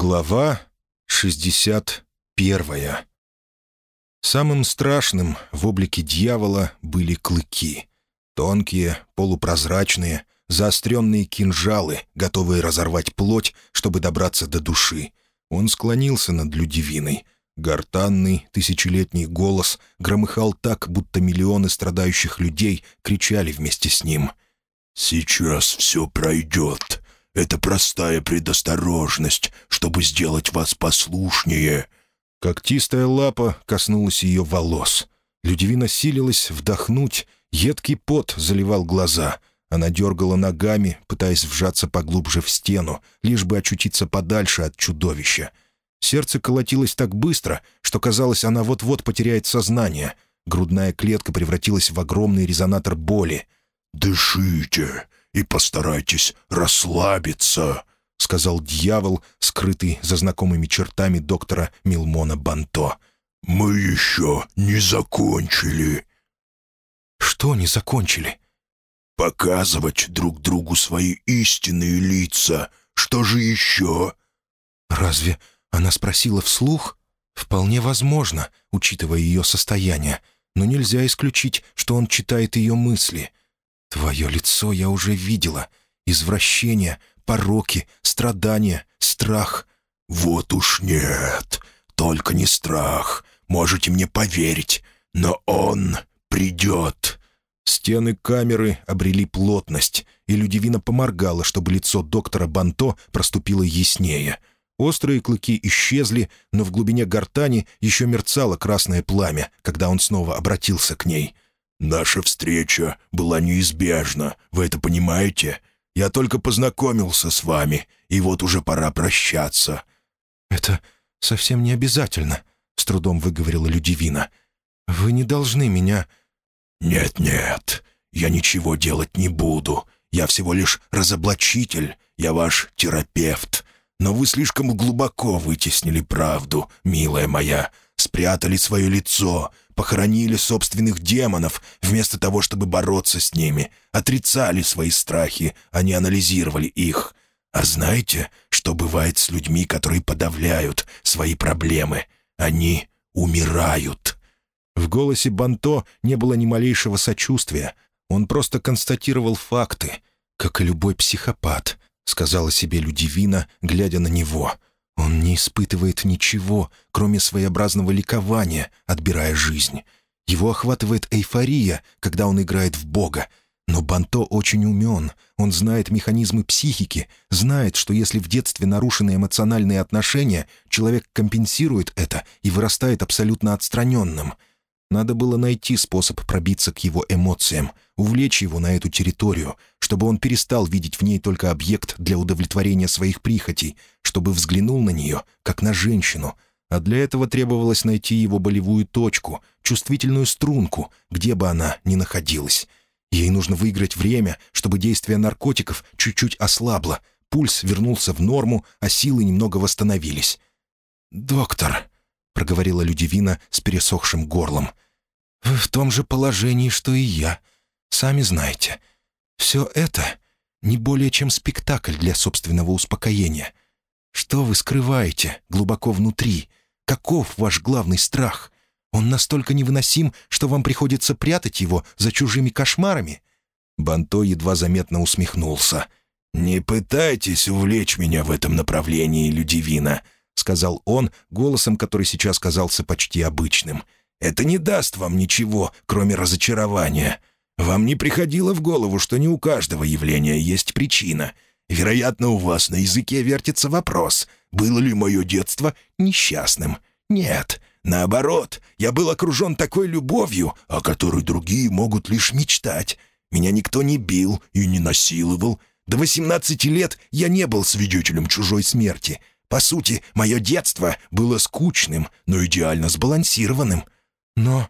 Глава 61 Самым страшным в облике дьявола были клыки. Тонкие, полупрозрачные, заостренные кинжалы, готовые разорвать плоть, чтобы добраться до души. Он склонился над Людивиной. Гортанный, тысячелетний голос громыхал так, будто миллионы страдающих людей кричали вместе с ним. «Сейчас все пройдет. Это простая предосторожность, чтобы сделать вас послушнее». Когтистая лапа коснулась ее волос. Людивина силилась вдохнуть, едкий пот заливал глаза. Она дергала ногами, пытаясь вжаться поглубже в стену, лишь бы очутиться подальше от чудовища. Сердце колотилось так быстро, что казалось, она вот-вот потеряет сознание. Грудная клетка превратилась в огромный резонатор боли. «Дышите и постарайтесь расслабиться», — сказал дьявол, скрытый за знакомыми чертами доктора Милмона Банто. «Мы еще не закончили». «Что не закончили?» «Показывать друг другу свои истинные лица. Что же еще?» «Разве она спросила вслух?» «Вполне возможно, учитывая ее состояние, но нельзя исключить, что он читает ее мысли. Твое лицо я уже видела. Извращение, пороки, страдания, страх». «Вот уж нет, только не страх. Можете мне поверить, но он придет». Стены камеры обрели плотность, и Людивина поморгала, чтобы лицо доктора Банто проступило яснее. Острые клыки исчезли, но в глубине гортани еще мерцало красное пламя, когда он снова обратился к ней. «Наша встреча была неизбежна, вы это понимаете? Я только познакомился с вами, и вот уже пора прощаться». «Это совсем не обязательно», — с трудом выговорила Людивина. «Вы не должны меня...» «Нет-нет, я ничего делать не буду. Я всего лишь разоблачитель, я ваш терапевт. Но вы слишком глубоко вытеснили правду, милая моя, спрятали свое лицо, похоронили собственных демонов, вместо того, чтобы бороться с ними, отрицали свои страхи, а не анализировали их. А знаете, что бывает с людьми, которые подавляют свои проблемы? Они умирают». В голосе Банто не было ни малейшего сочувствия. Он просто констатировал факты, как и любой психопат, сказала себе Людивина, глядя на него. Он не испытывает ничего, кроме своеобразного ликования, отбирая жизнь. Его охватывает эйфория, когда он играет в Бога, но Банто очень умен. Он знает механизмы психики, знает, что если в детстве нарушены эмоциональные отношения, человек компенсирует это и вырастает абсолютно отстраненным — надо было найти способ пробиться к его эмоциям, увлечь его на эту территорию, чтобы он перестал видеть в ней только объект для удовлетворения своих прихотей, чтобы взглянул на нее, как на женщину. А для этого требовалось найти его болевую точку, чувствительную струнку, где бы она ни находилась. Ей нужно выиграть время, чтобы действие наркотиков чуть-чуть ослабло, пульс вернулся в норму, а силы немного восстановились. «Доктор», проговорила Людивина с пересохшим горлом. «Вы в том же положении, что и я. Сами знаете. Все это не более чем спектакль для собственного успокоения. Что вы скрываете глубоко внутри? Каков ваш главный страх? Он настолько невыносим, что вам приходится прятать его за чужими кошмарами?» Банто едва заметно усмехнулся. «Не пытайтесь увлечь меня в этом направлении, Людивина. — сказал он, голосом, который сейчас казался почти обычным. «Это не даст вам ничего, кроме разочарования. Вам не приходило в голову, что не у каждого явления есть причина. Вероятно, у вас на языке вертится вопрос, было ли мое детство несчастным. Нет, наоборот, я был окружен такой любовью, о которой другие могут лишь мечтать. Меня никто не бил и не насиловал. До 18 лет я не был свидетелем чужой смерти». По сути, мое детство было скучным, но идеально сбалансированным. Но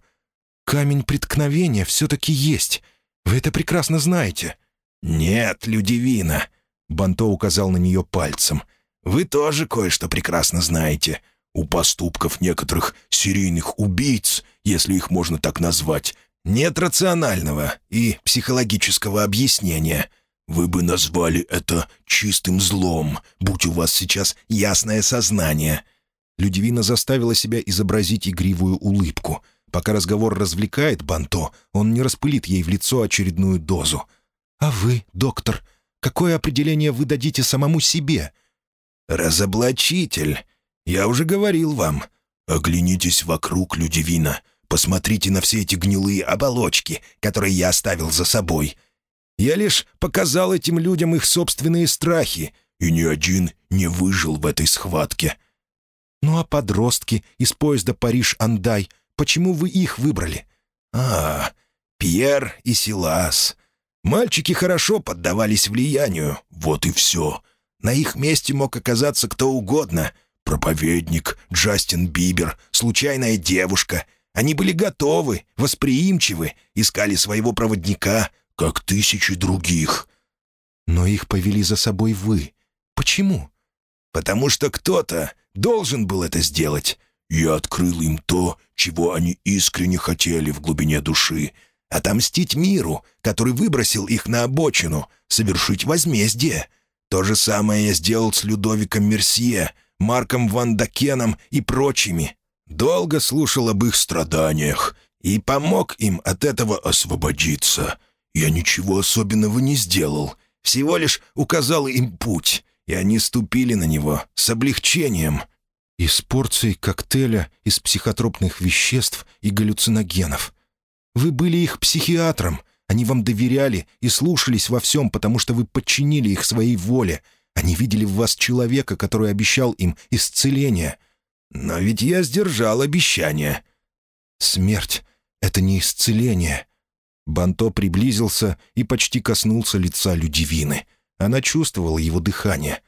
камень преткновения все-таки есть. Вы это прекрасно знаете». «Нет, Людивина», — Банто указал на нее пальцем. «Вы тоже кое-что прекрасно знаете. У поступков некоторых серийных убийц, если их можно так назвать, нет рационального и психологического объяснения. Вы бы назвали это чистым злом, будь у вас сейчас ясное сознание». Людивина заставила себя изобразить игривую улыбку. Пока разговор развлекает Банто, он не распылит ей в лицо очередную дозу. «А вы, доктор, какое определение вы дадите самому себе?» «Разоблачитель. Я уже говорил вам. Оглянитесь вокруг, Людивина. Посмотрите на все эти гнилые оболочки, которые я оставил за собой. Я лишь показал этим людям их собственные страхи, и ни один не выжил в этой схватке». «Ну а подростки из поезда Париж-Андай, почему вы их выбрали?» «А, Пьер и Силас. Мальчики хорошо поддавались влиянию, вот и все. На их месте мог оказаться кто угодно. Проповедник, Джастин Бибер, случайная девушка. Они были готовы, восприимчивы, искали своего проводника, как тысячи других. Но их повели за собой вы. Почему? Потому что кто-то должен был это сделать. Я открыл им то, чего они искренне хотели в глубине души. Отомстить миру, который выбросил их на обочину, совершить возмездие. То же самое я сделал с Людовиком Мерсье, Марком Ван Дакеном и прочими. Долго слушал об их страданиях и помог им от этого освободиться. Я ничего особенного не сделал, всего лишь указал им путь, и они ступили на него с облегчением. Из порций коктейля из психотропных веществ и галлюциногенов. Вы были их психиатром, они вам доверяли и слушались во всем, потому что вы подчинили их своей воле. Они видели в вас человека, который обещал им исцеление. Но ведь я сдержал обещание. Смерть — это не исцеление. Банто приблизился и почти коснулся лица Людивины. Она чувствовала его дыхание.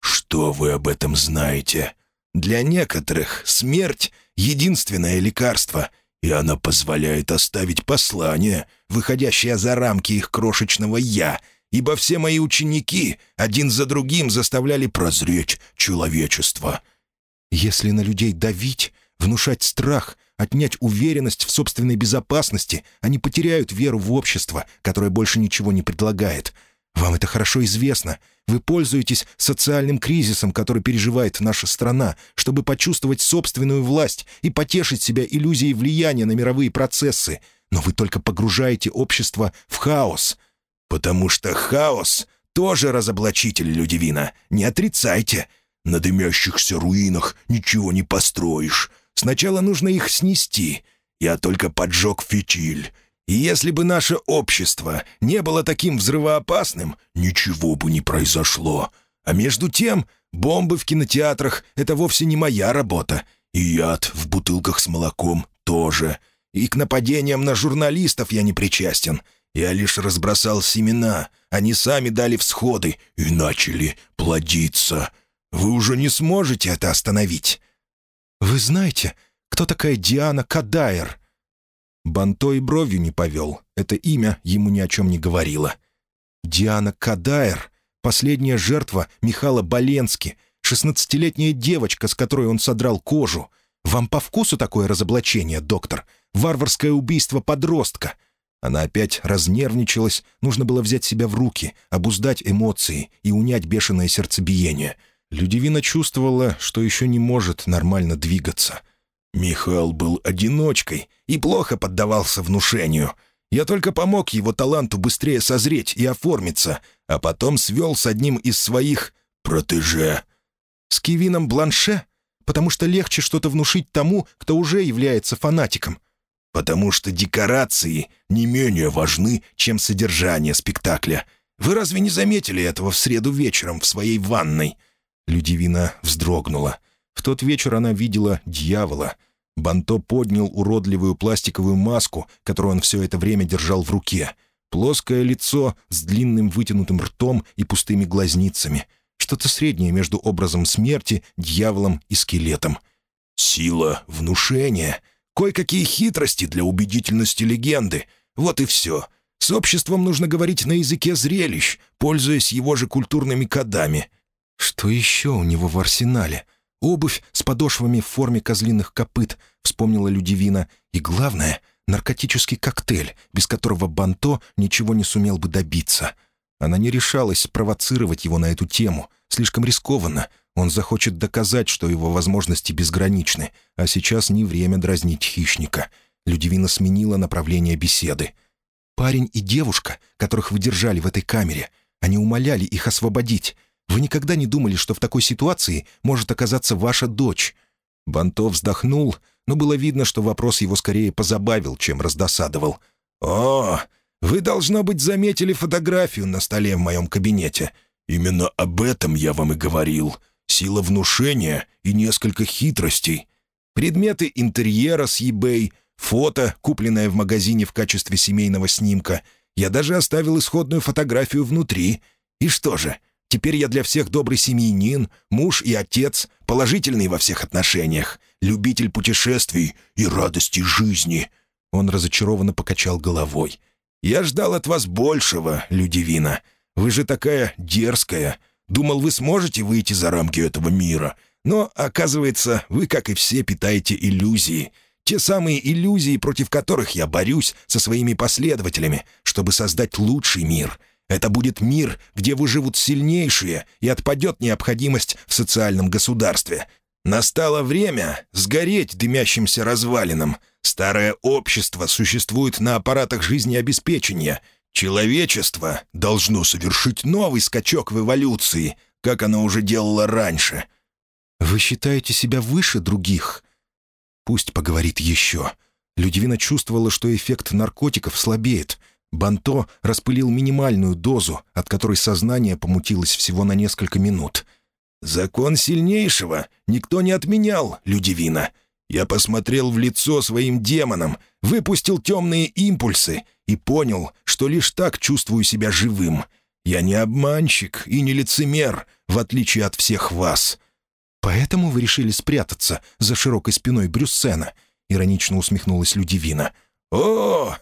«Что вы об этом знаете? Для некоторых смерть — единственное лекарство — и она позволяет оставить послание, выходящее за рамки их крошечного «я», ибо все мои ученики один за другим заставляли прозреть человечество. Если на людей давить, внушать страх, отнять уверенность в собственной безопасности, они потеряют веру в общество, которое больше ничего не предлагает — вам это хорошо известно. Вы пользуетесь социальным кризисом, который переживает наша страна, чтобы почувствовать собственную власть и потешить себя иллюзией влияния на мировые процессы. Но вы только погружаете общество в хаос. Потому что хаос тоже разоблачитель Людивина. Не отрицайте. На дымящихся руинах ничего не построишь. Сначала нужно их снести. Я только поджег фитиль. И если бы наше общество не было таким взрывоопасным, ничего бы не произошло. А между тем, бомбы в кинотеатрах — это вовсе не моя работа. И яд в бутылках с молоком тоже. И к нападениям на журналистов я не причастен. Я лишь разбросал семена. Они сами дали всходы и начали плодиться. Вы уже не сможете это остановить. «Вы знаете, кто такая Диана Кадайр?» Банто и бровью не повел. Это имя ему ни о чем не говорило. Диана Кадайр, последняя жертва Михала Боленски, шестнадцатилетняя девочка, с которой он содрал кожу. Вам по вкусу такое разоблачение, доктор? Варварское убийство подростка. Она опять разнервничалась, нужно было взять себя в руки, обуздать эмоции и унять бешеное сердцебиение. Людивина чувствовала, что еще не может нормально двигаться — Михаил был одиночкой и плохо поддавался внушению. Я только помог его таланту быстрее созреть и оформиться, а потом свел с одним из своих протеже. С Кевином Бланше? Потому что легче что-то внушить тому, кто уже является фанатиком. Потому что декорации не менее важны, чем содержание спектакля. Вы разве не заметили этого в среду вечером в своей ванной?» Людивина вздрогнула. В тот вечер она видела дьявола. Банто поднял уродливую пластиковую маску, которую он все это время держал в руке. Плоское лицо с длинным вытянутым ртом и пустыми глазницами. Что-то среднее между образом смерти, дьяволом и скелетом. «Сила внушения. Кое-какие хитрости для убедительности легенды. Вот и все. С обществом нужно говорить на языке зрелищ, пользуясь его же культурными кодами». «Что еще у него в арсенале?» Обувь с подошвами в форме козлиных копыт, вспомнила Людивина. И главное — наркотический коктейль, без которого Банто ничего не сумел бы добиться. Она не решалась провоцировать его на эту тему. Слишком рискованно. Он захочет доказать, что его возможности безграничны, а сейчас не время дразнить хищника. Людивина сменила направление беседы. «Парень и девушка, которых вы держали в этой камере, они умоляли их освободить. Вы никогда не думали, что в такой ситуации может оказаться ваша дочь?» Банто вздохнул, но было видно, что вопрос его скорее позабавил, чем раздосадовал. «О, вы, должно быть, заметили фотографию на столе в моем кабинете. Именно об этом я вам и говорил. Сила внушения и несколько хитростей. Предметы интерьера с eBay, фото, купленное в магазине в качестве семейного снимка. Я даже оставил исходную фотографию внутри. И что же, теперь я для всех добрый семьянин, муж и отец, положительный во всех отношениях, любитель путешествий и радости жизни». Он разочарованно покачал головой. «Я ждал от вас большего, Людивина. Вы же такая дерзкая. Думал, вы сможете выйти за рамки этого мира. Но, оказывается, вы, как и все, питаете иллюзии. Те самые иллюзии, против которых я борюсь со своими последователями, чтобы создать лучший мир. Это будет мир, где выживут сильнейшие, и отпадет необходимость в социальном государстве. Настало время сгореть дымящимся развалинам. Старое общество существует на аппаратах жизнеобеспечения. Человечество должно совершить новый скачок в эволюции, как оно уже делало раньше. «Вы считаете себя выше других?» «Пусть поговорит еще». Людивина чувствовала, что эффект наркотиков слабеет. Банто распылил минимальную дозу, от которой сознание помутилось всего на несколько минут — «Закон сильнейшего никто не отменял, Людивина. Я посмотрел в лицо своим демонам, выпустил темные импульсы и понял, что лишь так чувствую себя живым. Я не обманщик и не лицемер, в отличие от всех вас». «Поэтому вы решили спрятаться за широкой спиной Брюссена?» — иронично усмехнулась Людивина. «О,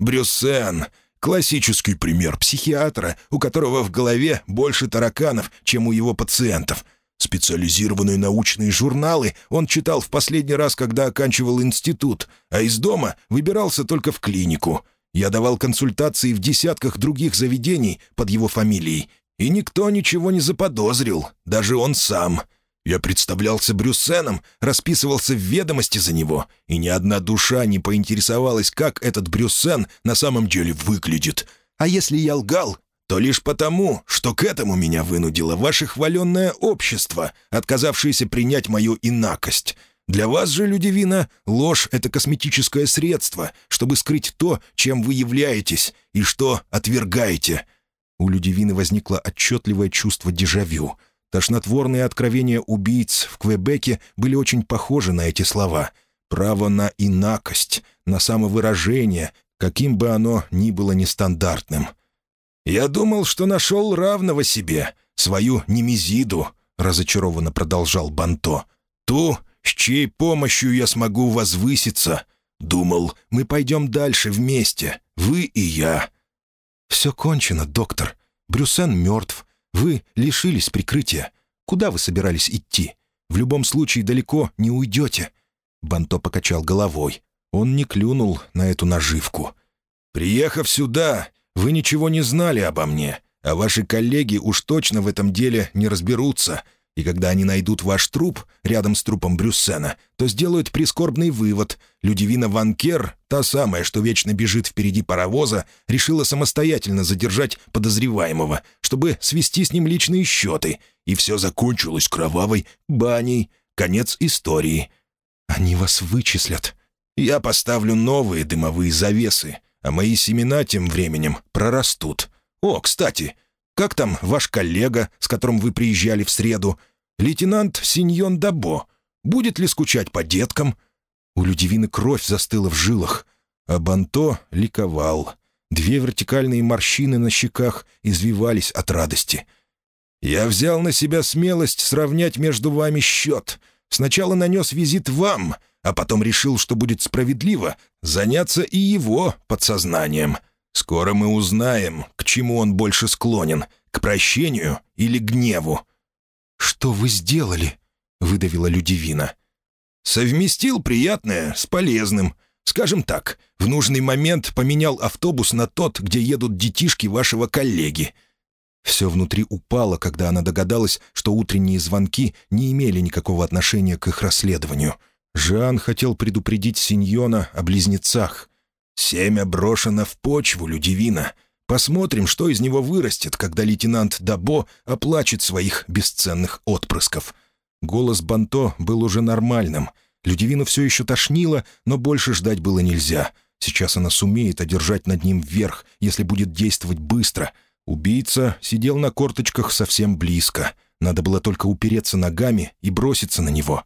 Брюссен! Классический пример психиатра, у которого в голове больше тараканов, чем у его пациентов. Специализированные научные журналы он читал в последний раз, когда оканчивал институт, а из дома выбирался только в клинику. Я давал консультации в десятках других заведений под его фамилией, и никто ничего не заподозрил, даже он сам. Я представлялся Брюссеном, расписывался в ведомости за него, и ни одна душа не поинтересовалась, как этот Брюссен на самом деле выглядит. А если я лгал, то лишь потому, что к этому меня вынудило ваше хваленное общество, отказавшееся принять мою инакость. Для вас же, Людивина, ложь — это косметическое средство, чтобы скрыть то, чем вы являетесь и что отвергаете». У Людивины возникло отчетливое чувство дежавю — Тошнотворные откровения убийц в Квебеке были очень похожи на эти слова. Право на инакость, на самовыражение, каким бы оно ни было нестандартным. «Я думал, что нашел равного себе, свою немезиду», — разочарованно продолжал Банто. «Ту, с чьей помощью я смогу возвыситься. Думал, мы пойдем дальше вместе, вы и я». «Все кончено, доктор. Брюсен мертв. Вы лишились прикрытия. Куда вы собирались идти? В любом случае далеко не уйдете». Банто покачал головой. Он не клюнул на эту наживку. «Приехав сюда, вы ничего не знали обо мне, а ваши коллеги уж точно в этом деле не разберутся и когда они найдут ваш труп рядом с трупом Брюссена, то сделают прискорбный вывод. Людивина Ванкер, та самая, что вечно бежит впереди паровоза, решила самостоятельно задержать подозреваемого, чтобы свести с ним личные счеты. И все закончилось кровавой баней. Конец истории. «Они вас вычислят». «Я поставлю новые дымовые завесы, а мои семена тем временем прорастут. О, кстати, как там ваш коллега, с которым вы приезжали в среду? Лейтенант Синьон Дабо. Будет ли скучать по деткам?» У Людивины кровь застыла в жилах, а Банто ликовал. Две вертикальные морщины на щеках извивались от радости. «Я взял на себя смелость сравнять между вами счет. Сначала нанес визит вам, а потом решил, что будет справедливо заняться и его подсознанием. Скоро мы узнаем, чему он больше склонен, к прощению или гневу». «Что вы сделали?» — выдавила Людивина. «Совместил приятное с полезным. Скажем так, в нужный момент поменял автобус на тот, где едут детишки вашего коллеги. Все внутри упало, когда она догадалась, что утренние звонки не имели никакого отношения к их расследованию. Жан хотел предупредить Синьона о близнецах. «Семя брошено в почву, Людивина. Посмотрим, что из него вырастет, когда лейтенант Дабо оплачет своих бесценных отпрысков». Голос Банто был уже нормальным. Людивину все еще тошнило, но больше ждать было нельзя. Сейчас она сумеет одержать над ним вверх, если будет действовать быстро — Убийца сидел на корточках совсем близко. Надо было только упереться ногами и броситься на него.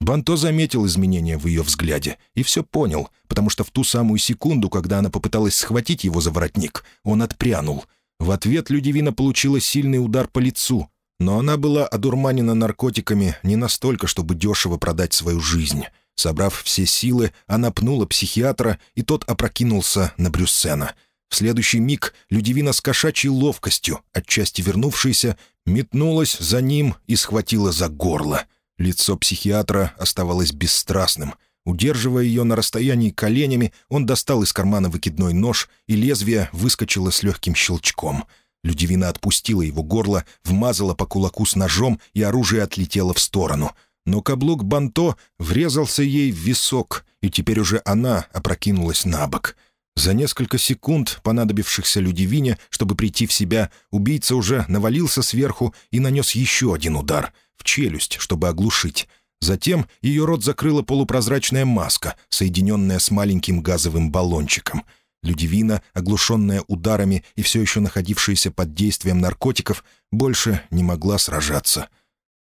Банто заметил изменения в ее взгляде и все понял, потому что в ту самую секунду, когда она попыталась схватить его за воротник, он отпрянул. В ответ Людивина получила сильный удар по лицу, но она была одурманена наркотиками не настолько, чтобы дешево продать свою жизнь. Собрав все силы, она пнула психиатра, и тот опрокинулся на Брюссена — в следующий миг Людивина с кошачьей ловкостью, отчасти вернувшаяся, метнулась за ним и схватила за горло. Лицо психиатра оставалось бесстрастным. Удерживая ее на расстоянии коленями, он достал из кармана выкидной нож, и лезвие выскочило с легким щелчком. Людивина отпустила его горло, вмазала по кулаку с ножом, и оружие отлетело в сторону. Но каблук Банто врезался ей в висок, и теперь уже она опрокинулась на бок — за несколько секунд, понадобившихся Людивине, чтобы прийти в себя, убийца уже навалился сверху и нанес еще один удар — в челюсть, чтобы оглушить. Затем ее рот закрыла полупрозрачная маска, соединенная с маленьким газовым баллончиком. Людивина, оглушенная ударами и все еще находившаяся под действием наркотиков, больше не могла сражаться.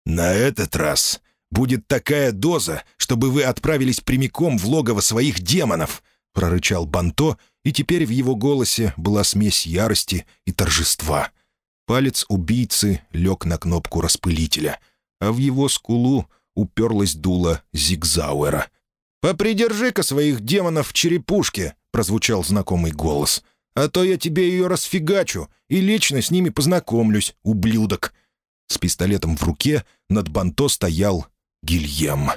«На этот раз будет такая доза, чтобы вы отправились прямиком в логово своих демонов!» — прорычал Банто, и теперь в его голосе была смесь ярости и торжества. Палец убийцы лег на кнопку распылителя, а в его скулу уперлась дуло Зигзауэра. «Попридержи-ка своих демонов в черепушке!» — прозвучал знакомый голос. «А то я тебе ее расфигачу и лично с ними познакомлюсь, ублюдок!» С пистолетом в руке над Банто стоял Гильем.